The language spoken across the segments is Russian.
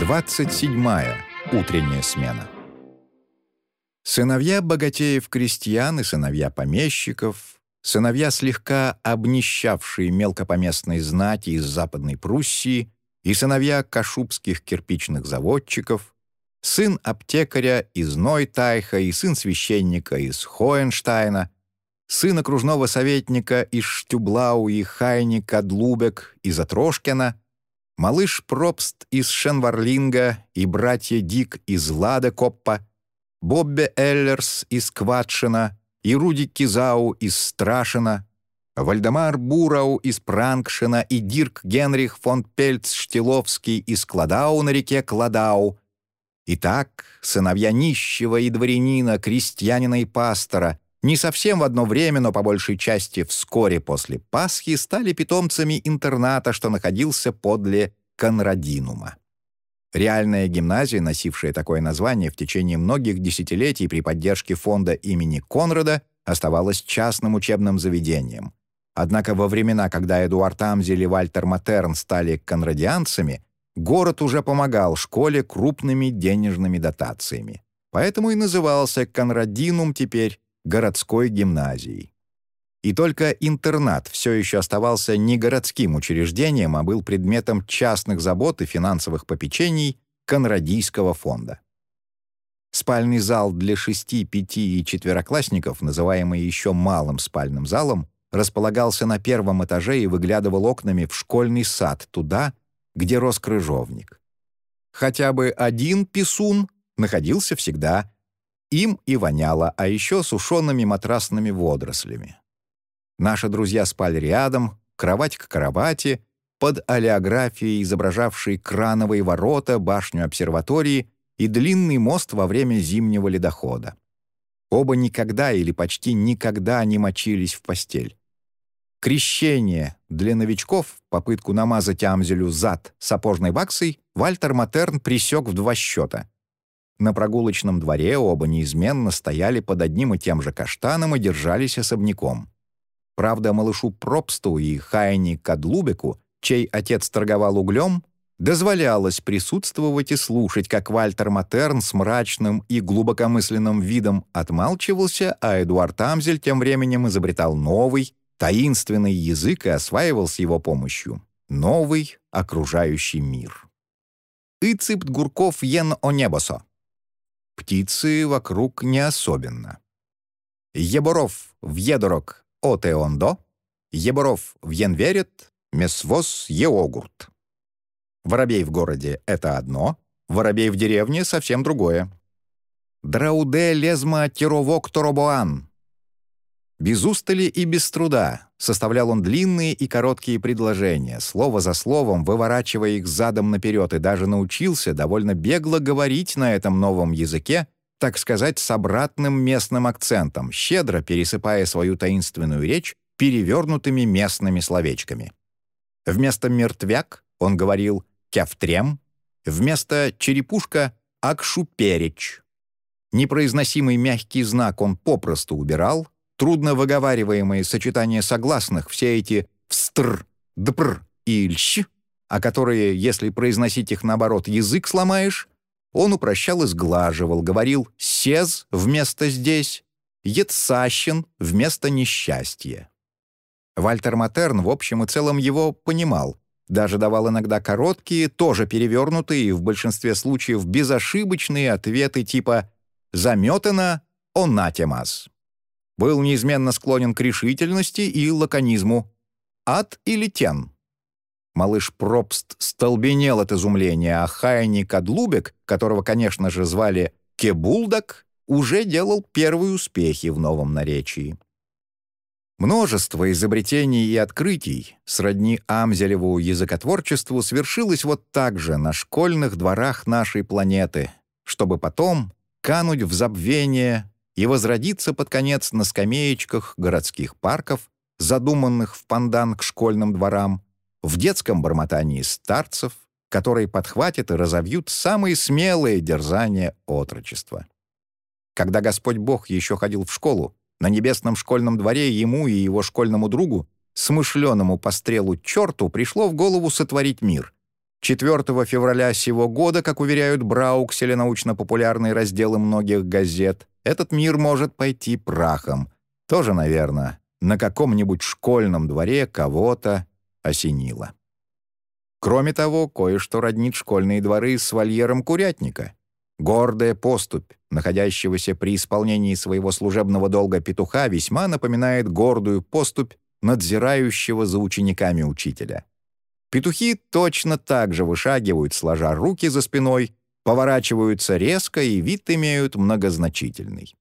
27. Утренняя смена. Сыновья богатеев-крестьян и сыновья помещиков, сыновья слегка обнищавшие мелкопоместной знати из Западной Пруссии и сыновья кашубских кирпичных заводчиков, сын аптекаря из Нойтайха и сын священника из Хоенштайна, сын окружного советника из Штюблау и Хайни Кадлубек из Атрошкина — малыш Пробст из Шенварлинга и братья Дик из Ладекоппа, Бобби Эллерс из Кватшина и Руди Кизау из Страшина, Вальдемар Бурау из Пранкшина и Дирк Генрих фон Пельц-Штиловский из Кладау на реке Кладау. Итак, сыновья нищего и дворянина, крестьянина и пастора — не совсем в одно время, но по большей части вскоре после Пасхи стали питомцами интерната, что находился подле Конрадинума. Реальная гимназия, носившая такое название в течение многих десятилетий при поддержке фонда имени Конрада, оставалась частным учебным заведением. Однако во времена, когда Эдуард Амзель и Вальтер Матерн стали конрадианцами, город уже помогал школе крупными денежными дотациями. Поэтому и назывался Конрадинум теперь городской гимназией. И только интернат все еще оставался не городским учреждением, а был предметом частных забот и финансовых попечений Конрадийского фонда. Спальный зал для шести, пяти и четвероклассников, называемый еще малым спальным залом, располагался на первом этаже и выглядывал окнами в школьный сад, туда, где рос крыжовник. Хотя бы один писун находился всегда им и воняло, а еще сушеными матрасными водорослями. Наши друзья спали рядом, кровать к кровати, под олеографией, изображавшей крановые ворота, башню обсерватории и длинный мост во время зимнего ледохода. Оба никогда или почти никогда не мочились в постель. Крещение для новичков, попытку намазать Амзелю зад сапожной ваксой, Вальтер Матерн присек в два счета — на прогулочном дворе оба неизменно стояли под одним и тем же каштаном и держались особняком. Правда, малышу Пробсту и Хайни Кадлубеку, чей отец торговал углем, дозволялось присутствовать и слушать, как Вальтер Матерн с мрачным и глубокомысленным видом отмалчивался, а Эдуард Амзель тем временем изобретал новый, таинственный язык и осваивал с его помощью новый окружающий мир. «Иципт Гурков ен о небосо» Птицы вокруг не особенно. Еборов в едорог отеондо, Еборов в янверет, месвоз еогурт. Воробей в городе — это одно, воробей в деревне — совсем другое. Драуде лезма тировок торобоан. Без устали и без труда составлял он длинные и короткие предложения, слово за словом выворачивая их задом наперед, и даже научился довольно бегло говорить на этом новом языке, так сказать, с обратным местным акцентом, щедро пересыпая свою таинственную речь перевернутыми местными словечками. Вместо «мертвяк» он говорил «кяфтрем», вместо «черепушка» — «акшуперич». Непроизносимый мягкий знак он попросту убирал, трудно выговариваемые сочетания согласных, все эти «встр», «дпр» и «льщ», а которые, если произносить их наоборот, язык сломаешь, он упрощал и сглаживал, говорил «сез» вместо «здесь», «етсащен» вместо «несчастья». Вальтер Матерн в общем и целом его понимал, даже давал иногда короткие, тоже перевернутые и в большинстве случаев безошибочные ответы типа «заметано онатемас» был неизменно склонен к решительности и лаконизму. «Ад или тен?» Малыш Пробст столбенел от изумления, а Хайни Кадлубек, которого, конечно же, звали Кебулдак, уже делал первые успехи в новом наречии. Множество изобретений и открытий, сродни Амзелеву языкотворчеству, свершилось вот так же на школьных дворах нашей планеты, чтобы потом кануть в забвение и возродиться под конец на скамеечках городских парков, задуманных в пандан к школьным дворам, в детском бормотании старцев, которые подхватят и разовьют самые смелые дерзания отрочества. Когда Господь Бог еще ходил в школу, на небесном школьном дворе ему и его школьному другу, смышленому по стрелу черту, пришло в голову сотворить мир. 4 февраля сего года, как уверяют Брауксель научно-популярные разделы многих газет, этот мир может пойти прахом. Тоже, наверное, на каком-нибудь школьном дворе кого-то осенило. Кроме того, кое-что роднит школьные дворы с вольером курятника. Гордая поступь, находящегося при исполнении своего служебного долга петуха, весьма напоминает гордую поступь надзирающего за учениками учителя. Петухи точно так же вышагивают, сложа руки за спиной, поворачиваются резко и вид имеют многозначительный.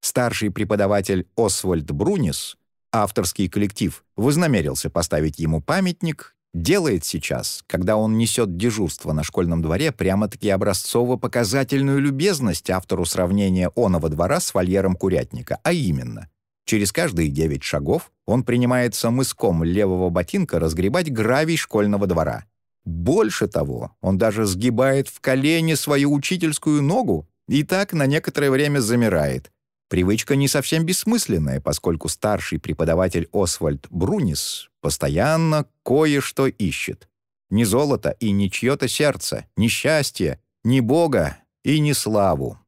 Старший преподаватель Освальд Брунис, авторский коллектив, вознамерился поставить ему памятник, делает сейчас, когда он несет дежурство на школьном дворе, прямо-таки образцово-показательную любезность автору сравнения оного двора с вольером курятника, а именно, через каждые девять шагов он принимается мыском левого ботинка разгребать гравий школьного двора. Больше того, он даже сгибает в колени свою учительскую ногу и так на некоторое время замирает. Привычка не совсем бессмысленная, поскольку старший преподаватель Освальд Брунис постоянно кое-что ищет. Не золото и не чье-то сердце, не счастье, не Бога и не славу.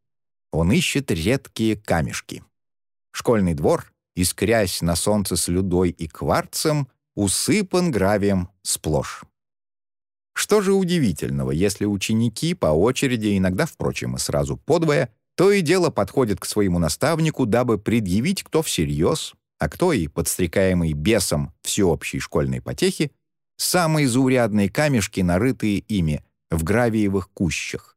Он ищет редкие камешки. Школьный двор искрясь на солнце слюдой и кварцем, усыпан гравием сплошь. Что же удивительного, если ученики по очереди, иногда, впрочем, и сразу подвое, то и дело подходят к своему наставнику, дабы предъявить, кто всерьез, а кто и, подстрекаемый бесом всеобщей школьной потехи, самые заурядные камешки, нарытые ими в гравиевых кущах.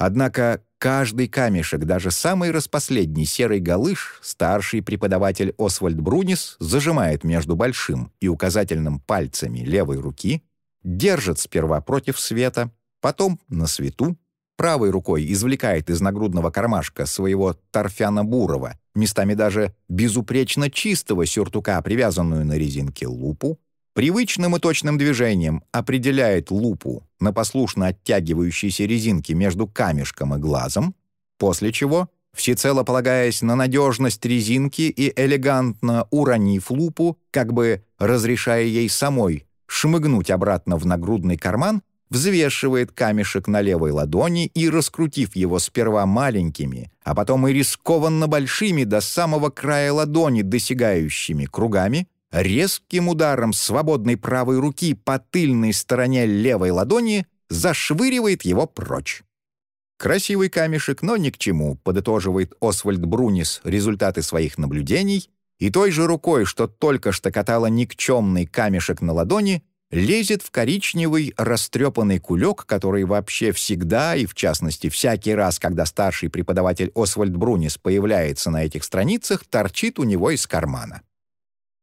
Однако Каждый камешек, даже самый распоследний серый галыш, старший преподаватель Освальд Брунис зажимает между большим и указательным пальцами левой руки, держит сперва против света, потом на свету, правой рукой извлекает из нагрудного кармашка своего торфяна бурого, местами даже безупречно чистого сюртука, привязанную на резинке лупу, Привычным и точным движением определяет лупу на послушно оттягивающейся резинке между камешком и глазом, после чего, всецело полагаясь на надежность резинки и элегантно уронив лупу, как бы разрешая ей самой шмыгнуть обратно в нагрудный карман, взвешивает камешек на левой ладони и, раскрутив его сперва маленькими, а потом и рискованно большими до самого края ладони досягающими кругами, резким ударом свободной правой руки по тыльной стороне левой ладони зашвыривает его прочь. Красивый камешек, но ни к чему, подытоживает Освальд Брунис результаты своих наблюдений, и той же рукой, что только что катала никчемный камешек на ладони, лезет в коричневый растрепанный кулек, который вообще всегда, и в частности всякий раз, когда старший преподаватель Освальд Брунис появляется на этих страницах, торчит у него из кармана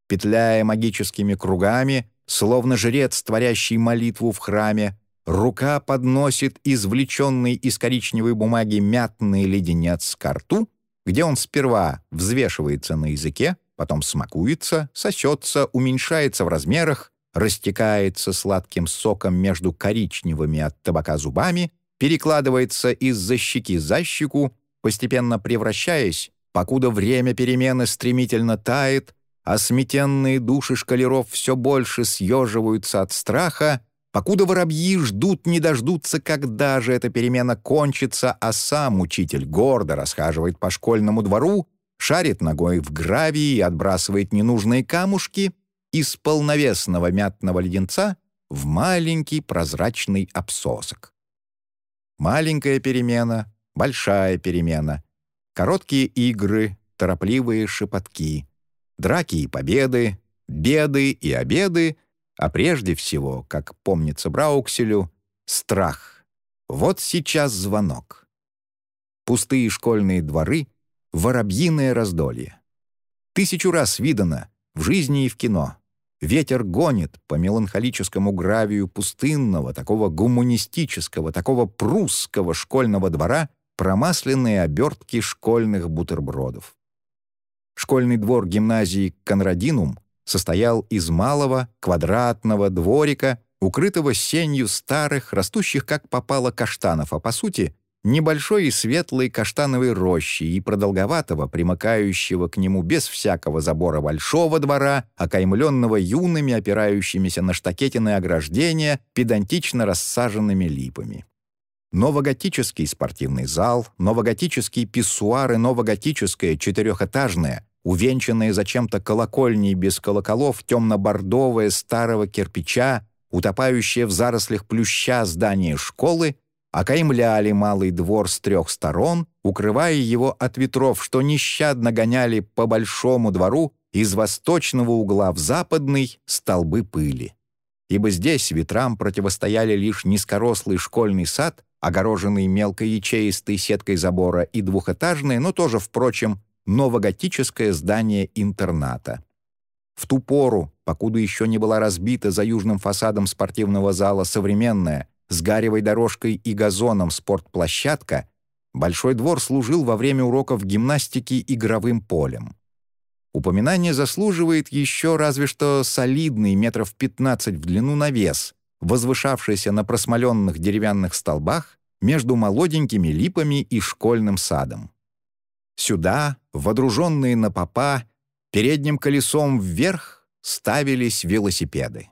петляя магическими кругами, словно жрец, творящий молитву в храме, рука подносит извлеченный из коричневой бумаги мятный леденец к рту, где он сперва взвешивается на языке, потом смакуется, сосется, уменьшается в размерах, растекается сладким соком между коричневыми от табака зубами, перекладывается из-за щеки за щеку, постепенно превращаясь, покуда время перемены стремительно тает, а сметенные души шкалеров все больше съеживаются от страха, покуда воробьи ждут не дождутся, когда же эта перемена кончится, а сам учитель гордо расхаживает по школьному двору, шарит ногой в гравии и отбрасывает ненужные камушки из полновесного мятного леденца в маленький прозрачный обсосок. Маленькая перемена, большая перемена, короткие игры, торопливые шепотки — драки и победы, беды и обеды, а прежде всего, как помнится Браукселю, страх. Вот сейчас звонок. Пустые школьные дворы, воробьиное раздолье. Тысячу раз видано в жизни и в кино. Ветер гонит по меланхолическому гравию пустынного, такого гуманистического, такого прусского школьного двора промасленные обертки школьных бутербродов. Школьный двор гимназии «Конрадинум» состоял из малого квадратного дворика, укрытого сенью старых, растущих как попало каштанов, а по сути небольшой и светлой каштановой рощи и продолговатого, примыкающего к нему без всякого забора большого двора, окаймленного юными, опирающимися на штакетины ограждения, педантично рассаженными липами. Новоготический спортивный зал, новоготические писсуары, новоготическое четырехэтажное, увенчанное зачем-то колокольней без колоколов, темно-бордовое старого кирпича, утопающее в зарослях плюща здание школы — окаймляли малый двор с трех сторон, укрывая его от ветров, что нещадно гоняли по большому двору из восточного угла в западный столбы пыли. Ибо здесь ветрам противостояли лишь низкорослый школьный сад, огороженный мелкой ячеистой сеткой забора, и двухэтажное, но тоже, впрочем, новоготическое здание интерната. В ту пору, покуда еще не была разбита за южным фасадом спортивного зала современная, с гаревой дорожкой и газоном спортплощадка, Большой двор служил во время уроков гимнастики игровым полем. Упоминание заслуживает еще разве что солидный метров 15 в длину навес, возвышавшийся на просмоленных деревянных столбах между молоденькими липами и школьным садом. Сюда, водруженные на попа, передним колесом вверх ставились велосипеды.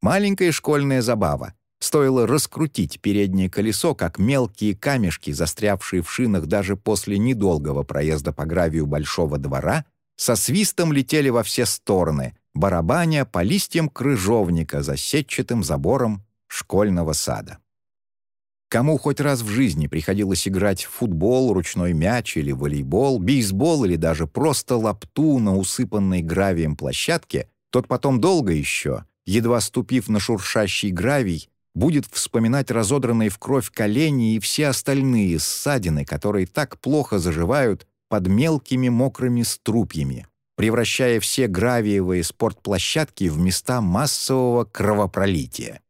Маленькая школьная забава — Стоило раскрутить переднее колесо, как мелкие камешки, застрявшие в шинах даже после недолгого проезда по гравию большого двора, со свистом летели во все стороны, барабаня по листьям крыжовника за сетчатым забором школьного сада. Кому хоть раз в жизни приходилось играть в футбол, ручной мяч или волейбол, бейсбол или даже просто лапту на усыпанной гравием площадке, тот потом долго еще, едва ступив на шуршащий гравий, будет вспоминать разодранные в кровь колени и все остальные ссадины, которые так плохо заживают под мелкими мокрыми струпьями, превращая все гравиевые спортплощадки в места массового кровопролития.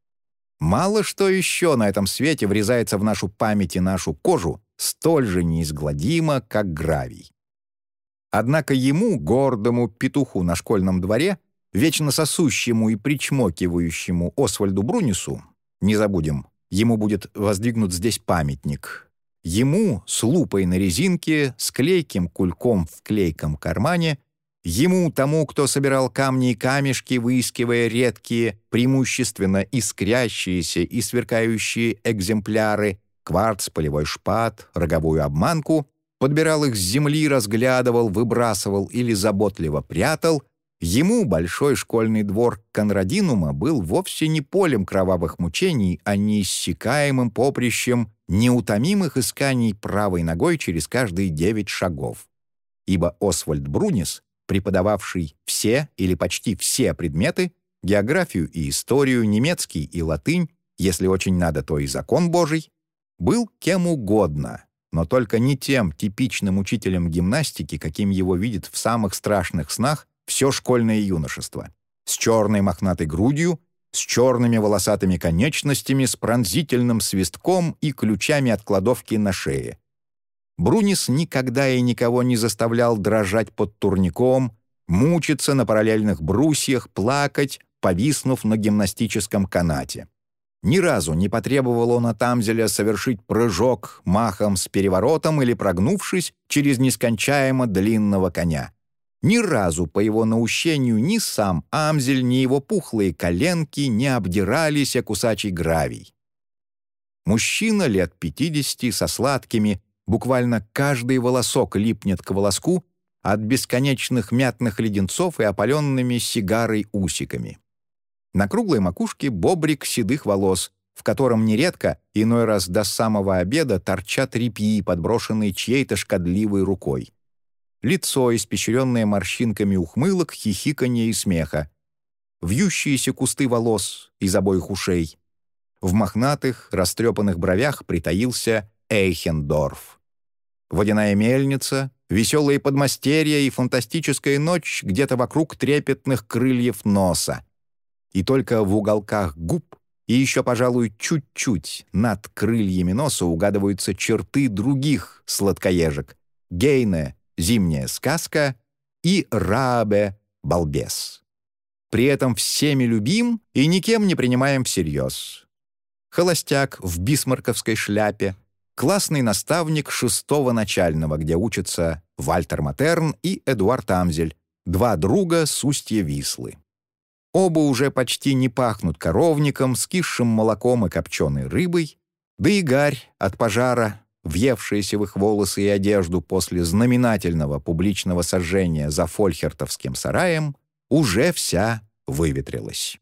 Мало что еще на этом свете врезается в нашу память и нашу кожу столь же неизгладимо, как гравий. Однако ему, гордому петуху на школьном дворе, вечно сосущему и причмокивающему Освальду Брунису, не забудем, ему будет воздвигнут здесь памятник. Ему с лупой на резинке, с клейким кульком в клейком кармане, ему, тому, кто собирал камни и камешки, выискивая редкие, преимущественно искрящиеся и сверкающие экземпляры, кварц, полевой шпат, роговую обманку, подбирал их с земли, разглядывал, выбрасывал или заботливо прятал, Ему большой школьный двор Конрадинума был вовсе не полем кровавых мучений, а неиссякаемым поприщем неутомимых исканий правой ногой через каждые девять шагов. Ибо Освальд Брунис, преподававший все или почти все предметы, географию и историю, немецкий и латынь, если очень надо, то и закон Божий, был кем угодно, но только не тем типичным учителем гимнастики, каким его видят в самых страшных снах все школьное юношество. С черной мохнатой грудью, с черными волосатыми конечностями, с пронзительным свистком и ключами от кладовки на шее. Брунис никогда и никого не заставлял дрожать под турником, мучиться на параллельных брусьях, плакать, повиснув на гимнастическом канате. Ни разу не потребовал он от Амзеля совершить прыжок махом с переворотом или прогнувшись через нескончаемо длинного коня. Ни разу по его наущению ни сам Амзель, ни его пухлые коленки не обдирались о кусачий гравий. Мужчина лет пятидесяти со сладкими, буквально каждый волосок липнет к волоску от бесконечных мятных леденцов и опаленными сигарой усиками. На круглой макушке бобрик седых волос, в котором нередко, иной раз до самого обеда, торчат репьи, подброшенные чьей-то шкодливой рукой лицо, испещренное морщинками ухмылок, хихиканья и смеха, вьющиеся кусты волос из обоих ушей. В мохнатых, растрепанных бровях притаился Эйхендорф. Водяная мельница, веселые подмастерья и фантастическая ночь где-то вокруг трепетных крыльев носа. И только в уголках губ и еще, пожалуй, чуть-чуть над крыльями носа угадываются черты других сладкоежек — Гейне, «Зимняя сказка» и «Рабе балбес». При этом всеми любим и никем не принимаем всерьез. Холостяк в бисмарковской шляпе, классный наставник шестого начального, где учатся Вальтер Матерн и Эдуард Амзель, два друга с устья Вислы. Оба уже почти не пахнут коровником, скисшим молоком и копченой рыбой, да и гарь от пожара, въевшаяся в их волосы и одежду после знаменательного публичного сожжения за Фольхертовским сараем, уже вся выветрилась.